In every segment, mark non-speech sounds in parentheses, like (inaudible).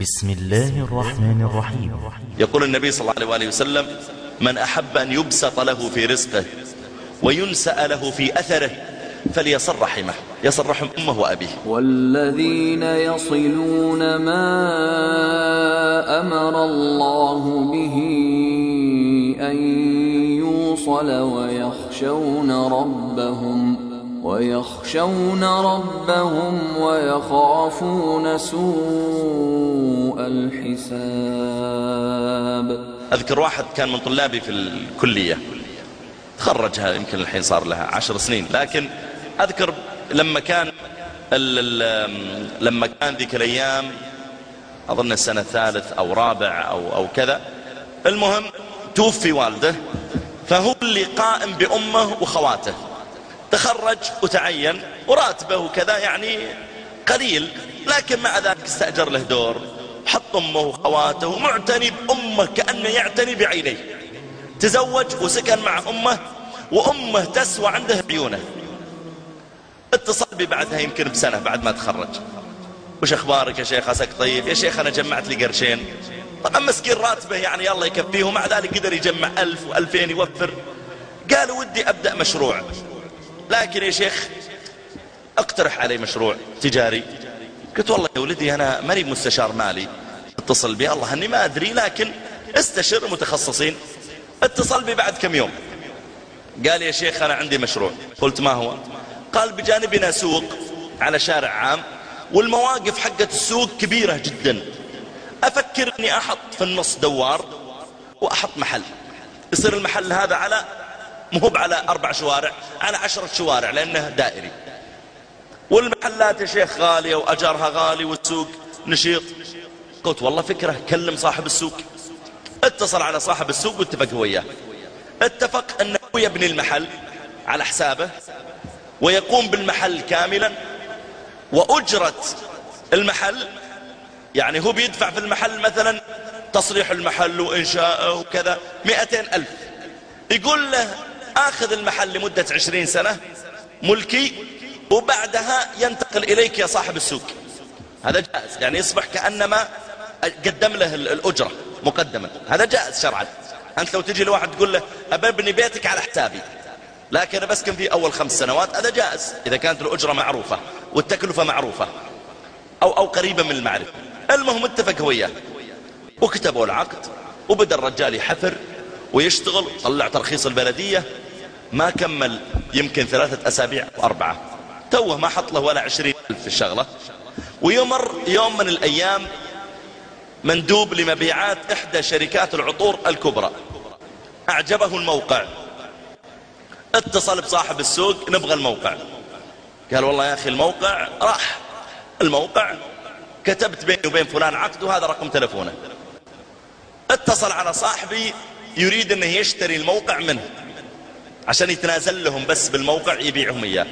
بسم الله الرحمن الرحيم. يقول النبي صلى الله عليه وسلم من أحب أن يبسط له في رزقه وينسأ له في أثره فليصل رحمه يصل رحم أمه وأبيه. والذين يصلون ما أمر الله به أن يوصل ويخشون ربهم ويخشون ربهم ويخافون سوء الحساب. أذكر واحد كان من طلابي في الكلية تخرجها يمكن الحين صار لها عشر سنين لكن أذكر لما كان لما كان ذيك الأيام أظن السنة الثالث أو رابع أو, أو كذا المهم توفي والده فهو اللي قائم بأمه وخواته. تخرج وتعين وراتبه وكذا يعني قليل لكن مع ذلك استأجر له دور. حط أمه وخواته معتني بأمه كأنه يعتني بعينيه. تزوج وسكن مع أمه وأمه تسوى عنده عيونه. اتصل بي بعدها يمكن بسنة بعد ما تخرج. وش أخبارك يا شيخ؟ عساك طيب؟ يا شيخ أنا جمعت لي قرشين. طبعا مسكين راتبه يعني يلا يكفيه ومع ذلك قدر يجمع ألف وألفين يوفر. قال ودي أبدأ مشروع. لكن يا شيخ اقترح علي مشروع تجاري. قلت والله يا ولدي أنا ماني مستشار مالي. اتصل بي الله أني ما أدري لكن استشر متخصصين اتصل بي بعد كم يوم. قال يا شيخ أنا عندي مشروع. قلت ما هو؟ قال بجانبنا سوق على شارع عام والمواقف حقت السوق كبيرة جدا. أفكر أني أحط في النص دوار وأحط محل. يصير المحل هذا على مهب على أربع شوارع على عشرة شوارع لأنه دائري. والمحلات يا شيخ غالية وأجارها غالي والسوق نشيط. قلت والله فكرة كلم صاحب السوق. اتصل على صاحب السوق واتفق وياه. اتفق أنه يبني المحل على حسابه ويقوم بالمحل كاملا. وأجرة المحل يعني هو بيدفع في المحل مثلا تصريح المحل وإنشاءه وكذا مئتين ألف. يقول له آخذ المحل لمدة عشرين سنة ملكي وبعدها ينتقل إليك يا صاحب السوق. هذا جائز يعني يصبح كأنما قدم له الأجرة مقدما. هذا جائز شرعا. أنت لو تجي لواحد تقول له أبني بيتك على حسابي. لكن بسكن فيه أول خمس سنوات هذا جائز. إذا كانت الأجرة معروفة والتكلفة معروفة أو, أو قريبة من المعرفة. المهم اتفق هو وكتبوا العقد وبدأ الرجال يحفر ويشتغل طلع ترخيص البلدية ما كمل يمكن ثلاثة أسابيع وأربعة. توه ما حط له ولا عشرين ألف في الشغلة. ويمر يوم من الأيام مندوب لمبيعات إحدى شركات العطور الكبرى. أعجبه الموقع. اتصل بصاحب السوق نبغى الموقع. قال والله يا أخي الموقع راح. الموقع كتبت بيني وبين فلان عقد وهذا رقم تلفونه اتصل على صاحبي يريد إنه يشتري الموقع منه. عشان يتنازل لهم بس بالموقع يبيعهم إياه.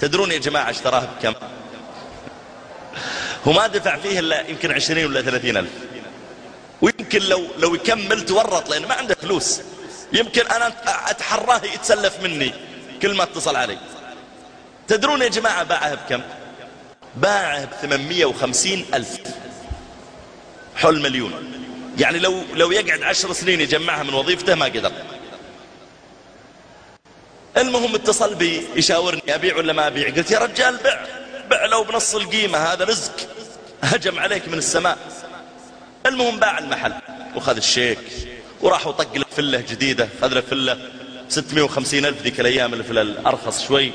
تدرون يا جماعة اشتراه بكم؟ هو ما دفع فيه إلا يمكن عشرين ولا ثلاثين ألف. ويمكن لو, لو يكمل تورط لأن ما عنده فلوس. يمكن أنا أتحراه يتسلف مني كل ما اتصل علي. تدرون يا جماعة باعه بكم؟ باعه ب 850 ألف. حول مليون. يعني لو لو يقعد عشر سنين يجمعها من وظيفته ما قدر. المهم اتصل بي يشاورني أبيع ولا ما أبيع؟ قلت يا رجال بع بع لو بنص القيمة هذا رزق. هجم عليك من السماء. المهم باع المحل وخذ الشيك وراح وطق له فلة جديدة خذ له فله 650 ألف ذيك الأيام الفلة الأرخص شوي.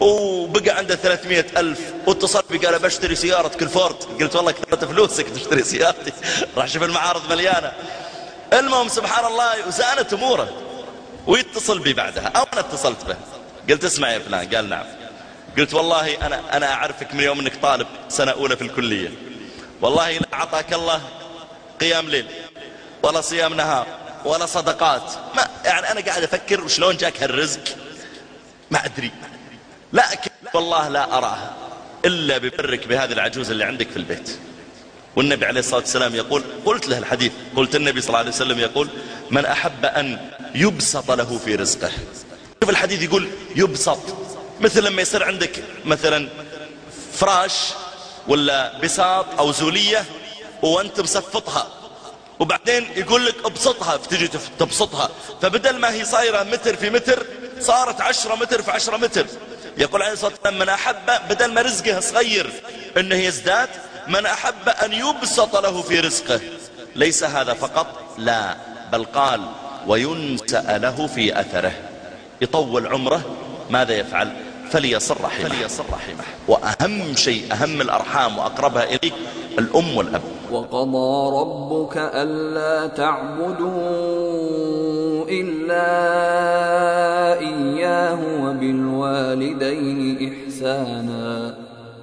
وبقى عنده 300 ألف واتصل بي قال بشتري سيارة كلفورد. قلت والله كثرت فلوسك تشتري سيارتي. (laughs) راح شوف المعارض مليانة. المهم سبحان الله وزانت أموره. ويتصل بي بعدها. أو أنا اتصلت به قلت اسمع يا فلان. قال نعم. قلت والله أنا, أنا أعرفك من يوم أنك طالب سنة أولى في الكلية. والله لا أعطاك الله قيام ليل ولا صيام نهار ولا صدقات. ما يعني أنا قاعد أفكر وشلون جاك هالرزق؟ ما أدري. لكن والله لا أراها إلا ببرك بهذه العجوز اللي عندك في البيت. والنبي عليه الصلاة والسلام يقول قلت له الحديث قلت النبي صلى الله عليه وسلم يقول من أحب أن يبسط له في رزقه. شوف الحديث يقول يبسط. مثل لما يصير عندك مثلا فراش ولا بساط أو زولية وأنت مسفطها وبعدين يقول لك ابسطها فتجي تبسطها. فبدل ما هي صايرة متر في متر صارت عشرة متر في عشرة متر. يقول عليه الصلاة والسلام من أحب بدل ما رزقه صغير إنه يزداد من أحب أن يبسط له في رزقه ليس هذا فقط لا بل قال وينسأ له في أثره. يطول عمره ماذا يفعل؟ فليصر رحمه, فليصر رحمه. وأهم شيء أهم الأرحام وأقربها إليك الأم والأب. وقضى ربك ألا تعبدوا إلا إياه وبالوالدين إحسانا.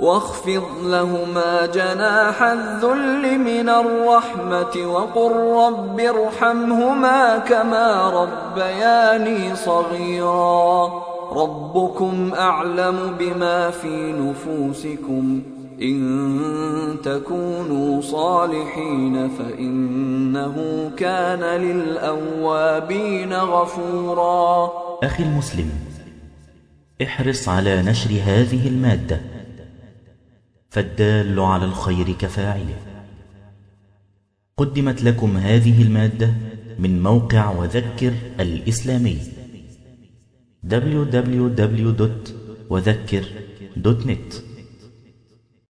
واخفض لهما جناح الذل من الرحمة وقل رب ارحمهما كما ربياني صغيرا. ربكم أعلم بما في نفوسكم. إن تكونوا صالحين فإنه كان للأوابين غفورا. أخي المسلم احرص على نشر هذه المادة. فالدال على الخير كفاعله قدمت لكم هذه المادة من موقع وذكر الإسلامي. www.وذكر.net